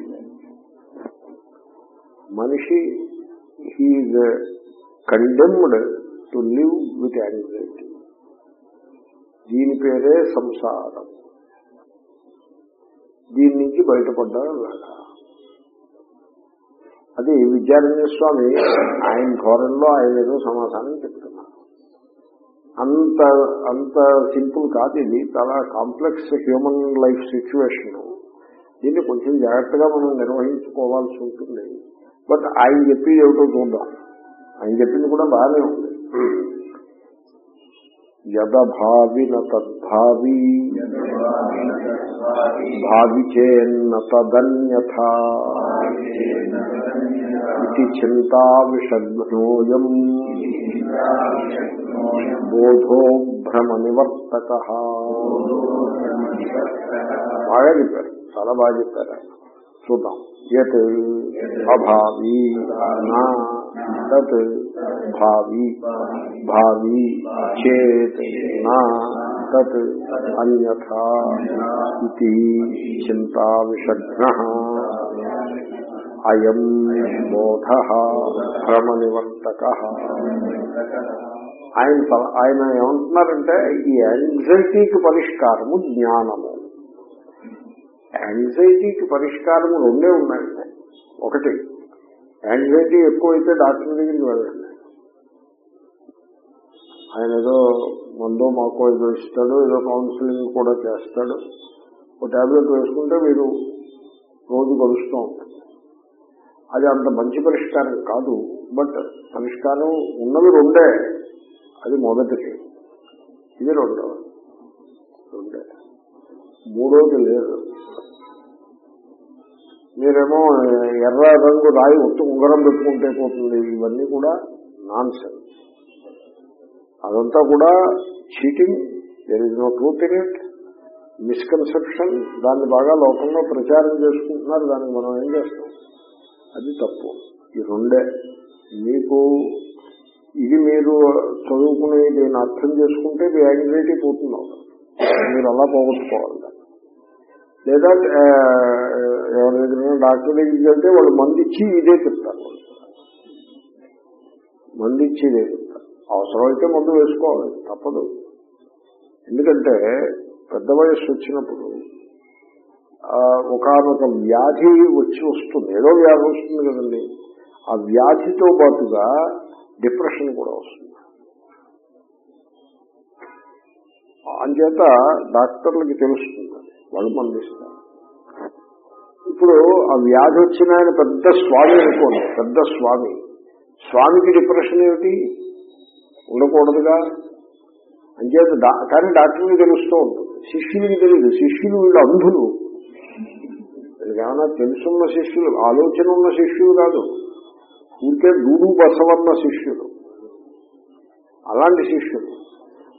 మనిషి he's condemned to live with anxiety దీని పేరే సంసారం. దీని నుంచి బయటపడ్డాలాగా అది విద్యారణ్య స్వామి ఆయన ధోరణిలో ఆయన ఏదో సమాధానం చెప్తున్నారు. అంత అంత సింపుల్ కాదు ఇది. చాలా కాంప్లెక్స్ హ్యూమన్ లైఫ్ సిచ్యువేషన్. దీన్ని కొంచెం జాగ్రత్తగా మనం నిర్వహించుకోవాల్సి ఉంటుంది. బట్ ఆయన చెప్పి ఏమిటో చూద్దాం. ఆయన చెప్పింది కూడా బాగానే ఉంది. యదభావిన తద్భావి భావి చేన్న తదన్యథ ఇది చింతా విషగ్నోయం బోధో భ్రమ నివర్తక బాగా చెప్పారు చాలా బాగా చెప్పారు ఆయన. చూద్దాం యత్ అభావి నా తత్ భావి భావి చేత్ నా తత్ అన్యథా ఇది చింతా విషగ్న అయం బోధ భ్రమ నివర్తక ఆయన ఆయన ఏమంటున్నారంటే ఈ యాంగ్జైటీకి పరిష్కారము జ్ఞానము. యాంగ్జైటీకి పరిష్కారము రెండే ఉన్నాయండి. ఒకటి యాంగ్జైటీ ఎక్కువైతే డాక్టర్ దగ్గరికి వెళ్ళండి. ఆయన ఏదో మందో మాకో ఏదో ఇస్తాడు ఏదో కౌన్సిలింగ్ కూడా చేస్తాడు. ఒక టాబ్లెట్ వేసుకుంటే మీరు రోజు గడుస్తూ ఉంటుంది అది అంత మంచి పరిష్కారం కాదు బట్ పరిష్కారం ఉన్నవి రెండే. మొదటిది. ఇది రెండవది మూడోది లేదు. మీరేమో ఎర్ర రంగు రాయి ఒత్తు ఉంగరం పెట్టుకుంటే పోతుంది. ఇవన్నీ కూడా నాన్ సెన్స్ అదంతా కూడా cheating. There is no truth in it misconception దాన్ని బాగా లోకంలో ప్రచారం చేసుకుంటున్నారు. దానికి మనం ఏం చేస్తాం? అది తప్పు. ఈ రెండే. మీకు ఇది మీరు చదువుకునే దీన్ని అర్థం చేసుకుంటే మీ యాంగ్జైటీ పోతుంది మీరు అలా పోగొట్టుకోవాలి. లేదా ఎవరి దగ్గర డాక్టర్ దగ్గరికి వెళ్తే వాళ్ళు మందిచ్చి ఇదే చెప్తారు. వాళ్ళు. ఇదే చెప్తారు. అవసరమైతే మందు వేసుకోవాలి తప్పదు. ఎందుకంటే పెద్ద వయస్సు వచ్చినప్పుడు ఒకనొక వ్యాధి వచ్చి వస్తుంది. ఏదో వ్యాధి వస్తుంది కదండి. ఆ వ్యాధితో పాటుగా డిప్రెషన్ కూడా వస్తుంది. అంచేత డాక్టర్లకి తెలుస్తుంది వాళ్ళు మందిస్తారు ఇప్పుడు ఆ వ్యాధి వచ్చిన ఆయన పెద్ద స్వామి అనుకోండి పెద్ద స్వామి. స్వామికి డిప్రెషన్ ఏమిటి? ఉండకూడదుగా. అంచేత కానీ డాక్టర్కి తెలుస్తూ ఉంటుంది. శిష్యులకి తెలియదు శిష్యులు వీళ్ళు అంధులు. వీళ్ళకి ఏమైనా తెలుసున్న శిష్యులు ఆలోచన ఉన్న శిష్యులు కాదు. ఊరికే దూడు బసవన్న శిష్యులు అలాంటి శిష్యులు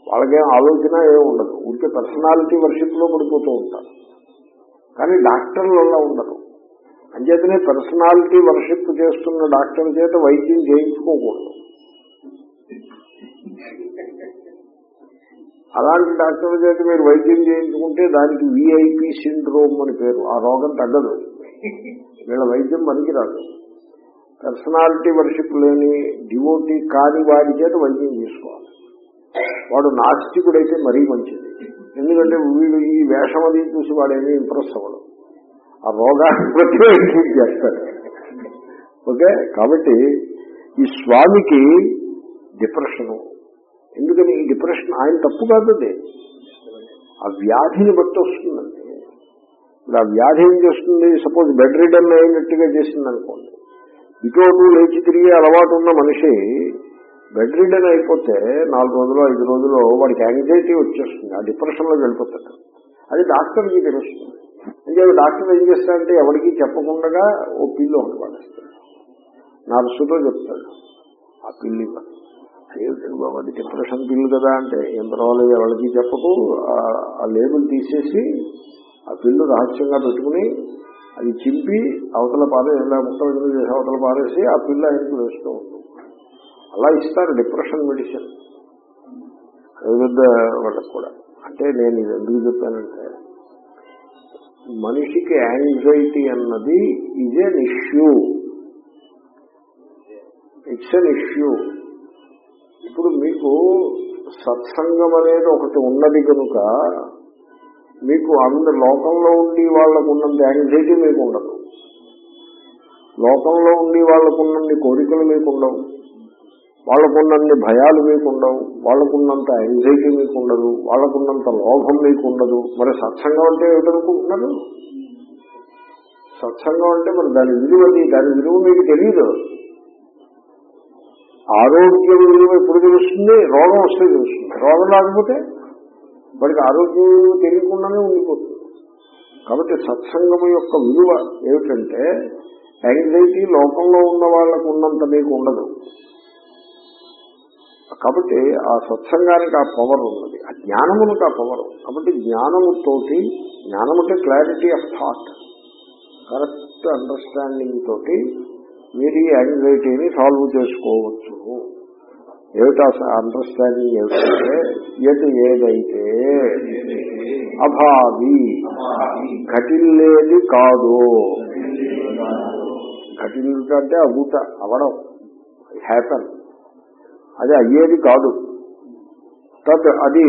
వాళ్ళకేం ఆలోచన ఏమి ఉండదు. ఊరికే పర్సనాలిటీ వర్షిప్లో పడిపోతూ ఉంటారు. కానీ డాక్టర్లు అలా ఉండరు. అంచేతనే పర్సనాలిటీ వర్షిప్ చేస్తున్న డాక్టర్ చేత వైద్యం చేయించుకోకూడదు. అలాంటి డాక్టర్ చేత మీరు వైద్యం చేయించుకుంటే దానికి విఐపి సిండ్రోమ్ అని పేరు. ఆ రోగం తగ్గదు. వీళ్ళ వైద్యం పనికిరాదు. పర్సనాలిటీ వర్షిప్ లేని డివోటీ కాని వాడి చేత వైద్యం చేసుకోవాలి. వాడు నాస్తికుడైతే మరీ మంచిది. ఎందుకంటే వీడు ఈ వేషం అది చూసి వాడేమీ ఇంప్రెస్ అవ్వడు. ఆ రోగాన్ని బట్టి చేస్తాడు. ఓకే? కాబట్టి ఈ స్వామికి డిప్రెషను. ఎందుకని? ఈ డిప్రెషన్ ఆయన తప్పు కాదు ఆ వ్యాధిని బట్టి వస్తుందండి. ఇప్పుడు ఆ వ్యాధి ఏం చేస్తుంది? సపోజ్ బెడ్ రిడన్ అయినట్టుగా చేసింది అనుకోండి ఇటు లేచి తిరిగే అలవాటు ఉన్న మనిషి బెడ్ రిడన్ అయిపోతే నాలుగు రోజులు ఐదు రోజులు వాడికి యాంగ్జైటీ వచ్చేస్తుంది. ఆ డిప్రెషన్ వెళ్ళిపోతాడు. అది డాక్టర్కి తెలుస్తుంది అంటే డాక్టర్ ఏం చేస్తాడంటే ఎవరికి చెప్పకుండా ఓ పిల్లు ఒకటి పడేస్తాడు నర్సుతో చెప్తాడు. ఆ పిల్లి ఇవ్వండి. బాబు అది డిప్రెషన్ పిల్లు కదా అంటే ఏం పర్వాలేదు ఎవరికి చెప్పకు. ఆ- ఆ లేబుల్ తీసేసి ఆ పిల్లు రహస్యంగా పెట్టుకుని అది చింపి అవతల పారే ఇలా ముక్కలు చేసి అవతల పారేసి ఆ పిల్ల ఆయనకు వేస్తూ ఉంటుంది. అలా ఇస్తారు డిప్రెషన్ మెడిసిన్. పెద్ద వాళ్ళకు కూడా. అంటే నేను ఇది ఎందుకు చెప్పానంటే మనిషికి యాంగ్జైటీ అన్నది is an issue it's an issue ఇప్పుడు మీకు సత్సంగం అనేది ఒకటి ఉన్నది కనుక మీకు అంద లోకంలో ఉండి వాళ్ళకు ఉన్నంత యాంగ్జైటీ మీకు ఉండదు లోకంలో ఉండి వాళ్ళకున్నన్ని కోరికలు మీకు ఉండవు వాళ్ళకున్నన్ని భయాలు మీకు ఉండవు వాళ్ళకున్నంత యాంగ్జైటీ మీకు ఉండదు వాళ్ళకున్నంత లోభం మీకు ఉండదు మరి సత్సంగం అంటే ఏమిటనుకుంటున్నారు? సత్సంగం అంటే మరి దాని విలువది దాని విలువ మీకు తెలియదు ఆరోగ్యం విలువ ఎప్పుడు తెలుస్తుంది? రోగం వస్తే తెలుస్తుంది. రోగం రాకపోతే? వాడికి ఆరోగ్యం తెలియకుండానే ఉండిపోతుంది. కాబట్టి సత్సంగం యొక్క విలువ ఏమిటంటే యాంగ్జైటీ లోకంలో ఉన్న వాళ్ళకు ఉన్నంత మీకు ఉండదు. కాబట్టి ఆ సత్సంగానికి ఆ పవర్ ఉన్నది. ఆ జ్ఞానమునికి ఆ పవర్ కాబట్టి జ్ఞానముతోటి జ్ఞానం అంటే clarity of thought correct understanding తోటి మీరు ఈ యాంగ్జైటీని సాల్వ్ చేసుకోవచ్చు. ఏమిటా అండర్స్టాండింగ్ ఏమిటంటే ఎటు ఏదైతే అభావి ఘటిల్లేది కాదు. ఘటిల్లుట అగుట అవడం హ్యాపన్ అది అయ్యేది కాదు. తద్ అది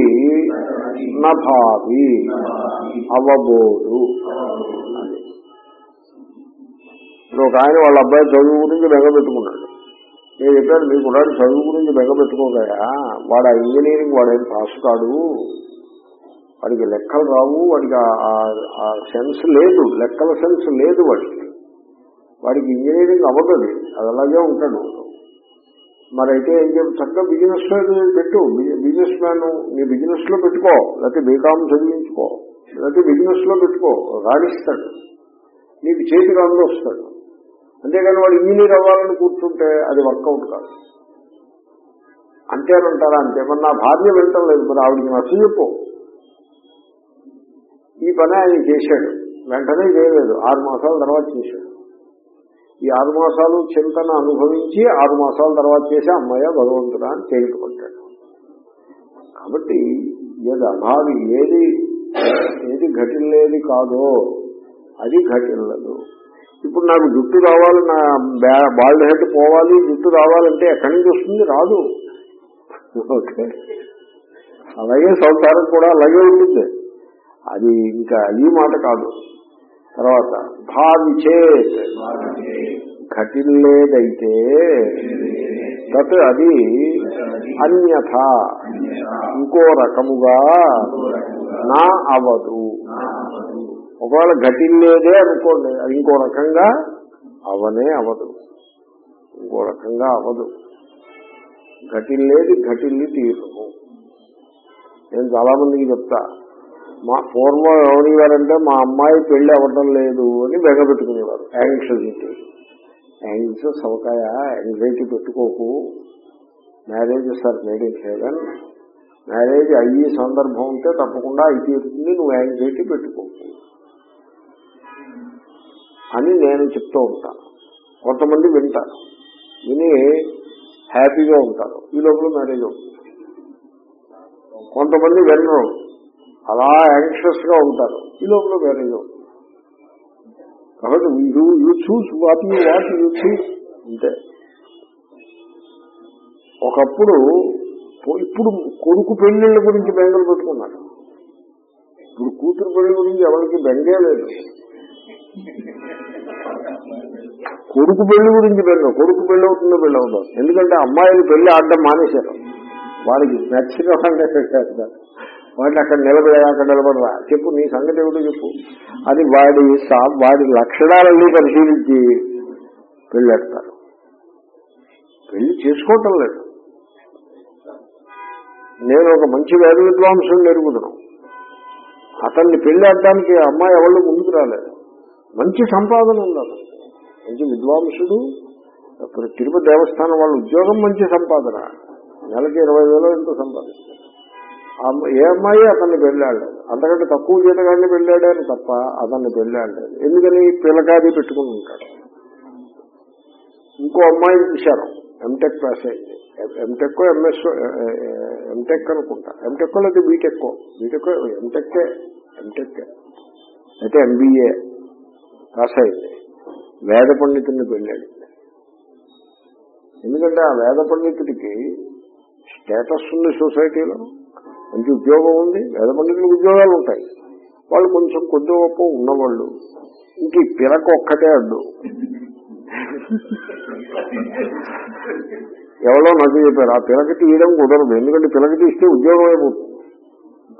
నభావి అవబోదు. ఒక ఆయన వాళ్ళ అబ్బాయి చదువు గురించి బెగబెట్టుకున్నాడు నేను చెప్పాను మీ ఉన్నాడు చదువు గురించి బెగబెట్టుకోగా వాడు ఆ ఇంజనీరింగ్ వాడేం పాస్ కాడు. వాడికి లెక్కలు రావు వాడికి ఆ- సెన్స్ లేదు లెక్కల సెన్స్ లేదు వాడికి. వాడికి ఇంజనీరింగ్ అవ్వదు అది అలాగే ఉంటాడు. మరి అయితే ఏం చెప్పి చక్కగా బిజినెస్ పెట్టు. బిజినెస్ మ్యాన్ నీ బిజినెస్లో పెట్టుకో. లేకపోతే బీకామ్ చదివించుకో. లేకపోతే బిజినెస్లో పెట్టుకో. రాణిస్తాడు. నీకు చేతికి రాను వస్తాడు అంతేగాని వాడు ఇంజనీర్ అవ్వాలని కూర్చుంటే అది వర్కౌట్ కాదు. అంతేనంటారా అంతే. మరి నా భార్య వెళ్ళటం లేదు. మరి ఆవిడకి నచ్చ చెప్పు ఈ పని ఆయన చేశాడు. వెంటనే చేయలేదు. ఆరు మాసాల తర్వాత చేశాడు. ఈ ఆరు మాసాలు చింతన అనుభవించి ఆరు మాసాల తర్వాత చేసి అమ్మాయ భగవంతుడా అని తేలికపడ్డాడు. కాబట్టి ఏది అభావి ఏది ఏది ఘటిల్లేది కాదో అది ఘటిల్లదు. ఇప్పుడు నాకు జుట్టు రావాలి నా బాల్డ్ హెడ్ పోవాలి జుట్టు రావాలంటే ఎక్కడి నుంచి వస్తుంది? రాదు. ఓకే. అలాగే సంసారం కూడా అలాగే ఉంటుంది. అది ఇంకా ఈ మాట కాదు. తర్వాత భావిచే ఘటిల్లేదైతే తత్ అది అన్యథ. ఇంకో రకముగా నా అవదు. ఒకవేళ ఘటిల్లేదే అనుకోండి అది ఇంకో రకంగా అవనే అవదు. ఇంకో రకంగా అవదు. ఘటిల్లేది ఘటిల్లి తీరును నేను చాలా మందికి చెప్తా మా పూర్వం ఎవరివారంటే మా అమ్మాయి పెళ్ళి అవ్వడం లేదు అని బెగ పెట్టుకునేవారు యాంగ్షిటీ యాంగ్స్ సవకాయ యాంగ్జైటీ పెట్టుకోకు. Marriage are made in heaven. Marriage అయ్యే సందర్భం ఉంటే తప్పకుండా అయి తీరుతుంది నువ్వు యాంగ్జైటీ పెట్టుకోకు. అని నేను చెప్తూ ఉంటాను. కొంతమంది వింటారు. విని హ్యాపీగా ఉంటారు. ఈ లోపల మ్యారేజ్ అవుతుంది. కొంతమంది వినరు. అలా యాంగ్షియస్గా ఉంటారు. ఈ లోపల మ్యారేజ్ అవుతుంది. కాబట్టి you you choose what you what you choose అంతే. ఒకప్పుడు ఇప్పుడు కొడుకు పెళ్ళిళ్ళ గురించి బెంగలు పెట్టుకున్నారు. ఇప్పుడు కూతురు పెళ్ళి గురించి ఎవరికి బెంగే లేదు. కొడుకు పెళ్ళి గురించి పెళ్ళి కొడుకు పెళ్ళి అవుతుందో పెళ్ళి అవుతుంది ఎందుకంటే అమ్మాయిలు పెళ్ళి ఆడడం మానేశారు. వాడికి నచ్చిన వాళ్ళే పెట్టారు వాడిని అక్కడ నిలబడే అక్కడ నిలబడరా. చెప్పు నీ సంగతి ఏమిటో చెప్పు. అది వాడి వాడి లక్షణాలన్నీ పరిశీలించి పెళ్ళేస్తారు పెళ్ళి చేసుకోవటం లేదు. నేను ఒక మంచి వేద విద్వాంసుని ఎరుగుతున్నాను అతన్ని పెళ్ళి ఆడడానికి అమ్మాయి ఎవరు ముందుకు రాలేదు. మంచి సంపాదన ఉంది అతను. మంచి విద్వాంసుడు ఇప్పుడు తిరుపతి దేవస్థానం వాళ్ళ ఉద్యోగం మంచి సంపాదన. నెలకి ఇరవై వేలు ఎంతో సంపాదిస్తారు ఏ అమ్మాయి అతన్ని పెళ్ళాడలేదు అంతకంటే తక్కువ జీతగాడిని పెళ్ళాడని తప్ప అతన్ని పెళ్ళాడలేదు. ఎందుకని? పిల్లకాది పెట్టుకుని ఉంటాడు. ఇంకో అమ్మాయిని చూశారు ఎంటెక్ పాస్ అయింది. M Tech MS M Tech అనుకుంటా. ఎంటెక్ లేదా B Tech B Tech M Tech M Tech అయితే ఎంబీఏ పాస్ అయింది. వేద పండితుడిని పెళ్ళాడు. ఎందుకంటే ఆ వేద పండితుడికి స్టేటస్ ఉంది సొసైటీలో మంచి ఉద్యోగం ఉంది వేద పండితులకు ఉద్యోగాలు ఉంటాయి. వాళ్ళు కొంచెం కొద్ది గొప్ప ఉన్నవాళ్ళు. ఇంక ఈ ఒక్కటే అడ్డు. ఎవరో నాకు చెప్పారు ఆ పిలక తీయడం కుదరదు ఎందుకంటే పిలక తీస్తే ఉద్యోగం అయిపోతుంది.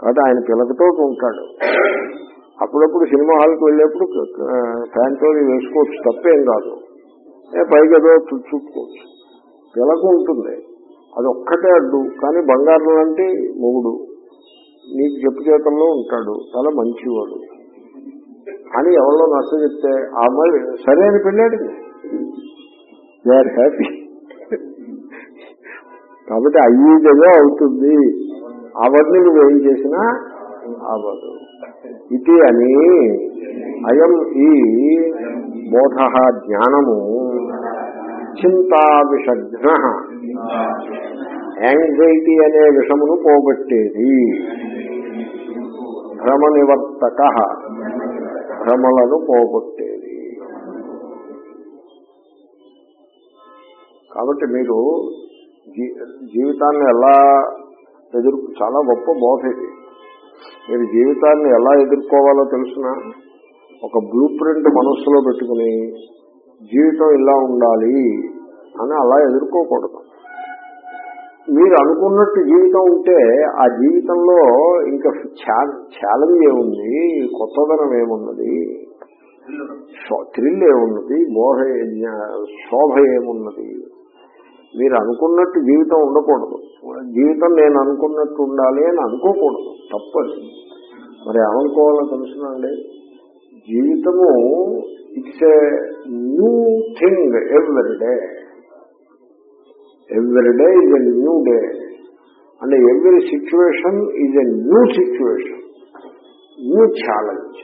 కాబట్టి ఆయన పిలకతో ఉంటాడు. అప్పుడప్పుడు సినిమా హాల్కి వెళ్ళేప్పుడు ఫ్యాంట్లో వేసుకోవచ్చు తప్పేం కాదు. ఏ పైకి ఏదో చుట్టుకోవచ్చు పిలకు ఉంటుంది. అది ఒక్కటే అడ్డు కానీ బంగారం లాంటి మొగుడు నీకు చెప్పు చేతల్లో ఉంటాడు. చాలా మంచివాడు. అని ఎవరో నచ్చ చెప్తే ఆ అమ్మాయి సరే అని పెళ్ళాడు దే ఆర్ హ్యాపీ కాబట్టి అయ్యేదేదో అవుతుంది. అవన్నీ నువ్వేం చేసినా అవదు ఇది అని అయం ఈ బోధ జ్ఞానము చింతా విషఘ్న యాంగ్జైటీ అనే విషమును పోగొట్టేది. భ్రమ నివర్తక భ్రమలను పోగొట్టేది. కాబట్టి మీరు జీ- జీవితాన్ని ఎలా ఎదురు చాలా గొప్ప బోధ ఇది. మీరు జీవితాన్ని ఎలా ఎదుర్కోవాలో తెలుసిన? ఒక బ్లూ ప్రింట్ మనస్సులో పెట్టుకుని జీవితం ఇలా ఉండాలి అని అలా ఎదుర్కోకూడదు. మీరు అనుకున్నట్టు జీవితం ఉంటే ఆ జీవితంలో ఇంకా ఛాలెంజ్ ఏముంది? కొత్తదనం ఏమున్నది? థ్రిల్ ఏమున్నది? మోహ శోభ ఏమున్నది? మీరు అనుకున్నట్టు జీవితం ఉండకూడదు. జీవితం నేను అనుకున్నట్టు ఉండాలి అని అనుకోకూడదు. తప్పది. మరి ఏమనుకోవాలో తెలుసునండి. జీవితము it's a new thing every day every day is a new day and every situation is a new situation new challenge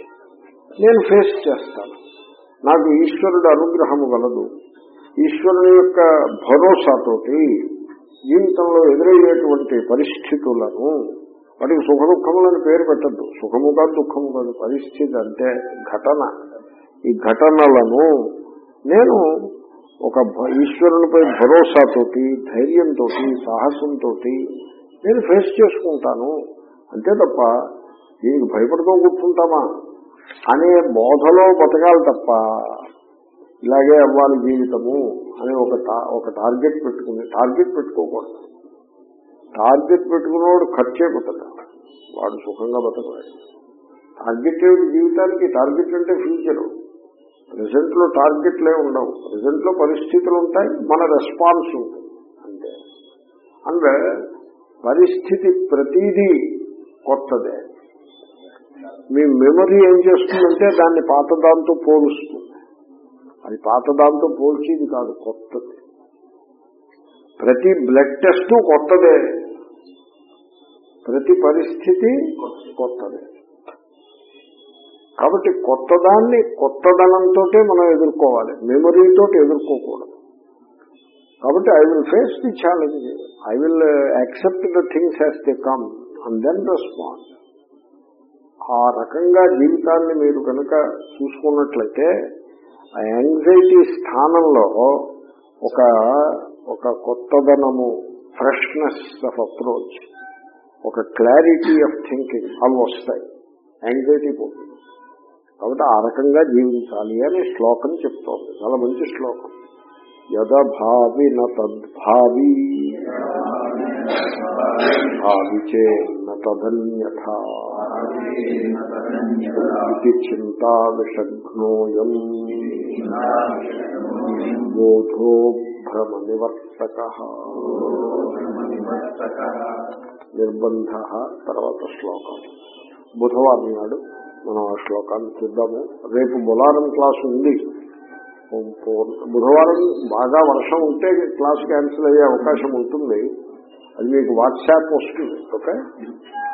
నేను ఫేస్ చేస్తాను. నాకు ఈశ్వరుడు అనుగ్రహము గలదు ఈశ్వరుని యొక్క భరోసాతోటి జీవితంలో ఎదురయ్యేటువంటి పరిస్థితులను వాటికి సుఖ దుఃఖములని పేరు పెట్టద్దు. సుఖము కాదు దుఃఖము కాదు పరిస్థితి అంటే ఘటన. ఈ ఘటనలను నేను ఒక ఈశ్వరునిపై భరోసాతోటి ధైర్యంతో సాహసంతో నేను ఫేస్ చేసుకుంటాను. అంతే తప్ప దీనికి భయపడుతూ కూర్చుంటామా? అనే బోధలో బతకాలి తప్ప ఇలాగే అవ్వాలి జీవితము అని ఒక టా- ఒక టార్గెట్ పెట్టుకుని టార్గెట్ పెట్టుకోకూడదు. టార్గెట్ పెట్టుకున్నవాడు ఖర్చే బతక వాడు సుఖంగా బతకలేడు టార్గెట్ ఏమిటి జీవితానికి? టార్గెట్ అంటే ఫ్యూచర్. ప్రజెంట్లో టార్గెట్లే ఉండవు. ప్రజెంట్లో పరిస్థితులు ఉంటాయి మన రెస్పాన్స్ ఉంటుంది. అంతే. అండ్ పరిస్థితి ప్రతిదీ కొత్తదే. మీ మెమరీ ఏం చేస్తుందంటే దాన్ని పాత దాంతో పోలుస్తుంది. అది పాత దాంతో పోల్చేది కాదు కొత్తది. ప్రతి బ్లడ్ టెస్ట్ కొత్తదే. ప్రతి పరిస్థితి కొత్తదే. కాబట్టి కొత్తదాన్ని కొత్తదనంతో మనం ఎదుర్కోవాలి మెమరీతో ఎదుర్కోకూడదు. కాబట్టి I will face the challenge I will accept the things as they come and then respond ఆ రకంగా జీవితాన్ని మీరు కనుక చూసుకున్నట్లయితే ఆ యాంగ్జైటీ స్థానంలో ఒక ఒక కొత్తదనము ఫ్రెష్నెస్ ఆఫ్ అప్రోచ్ ఒక క్లారిటీ ఆఫ్ థింకింగ్ అవి వస్తాయి. యాంగ్జైటీ పోతుంది. కాబట్టి ఆ రకంగా జీవించాలి అని శ్లోకం చెప్తోంది. చాలా మంచి శ్లోకం. యదభావి తద్భావి భావి. చేన్న తదన్యథ. ఇది చింతా విషఘ్నోయం బోధో భ్రమ నివర్తక నిర్బంధ తర్వాత శ్లోకం. బుధవారం నాడు మనం ఆ శ్లోకాన్ని చూద్దాము. రేపు బులారం క్లాస్ ఉంది. బుధవారం బాగా వర్షం ఉంటే క్లాస్ క్యాన్సిల్ అయ్యే అవకాశం ఉంటుంది. అది మీకు వాట్సాప్ వస్తుంది ఓకే?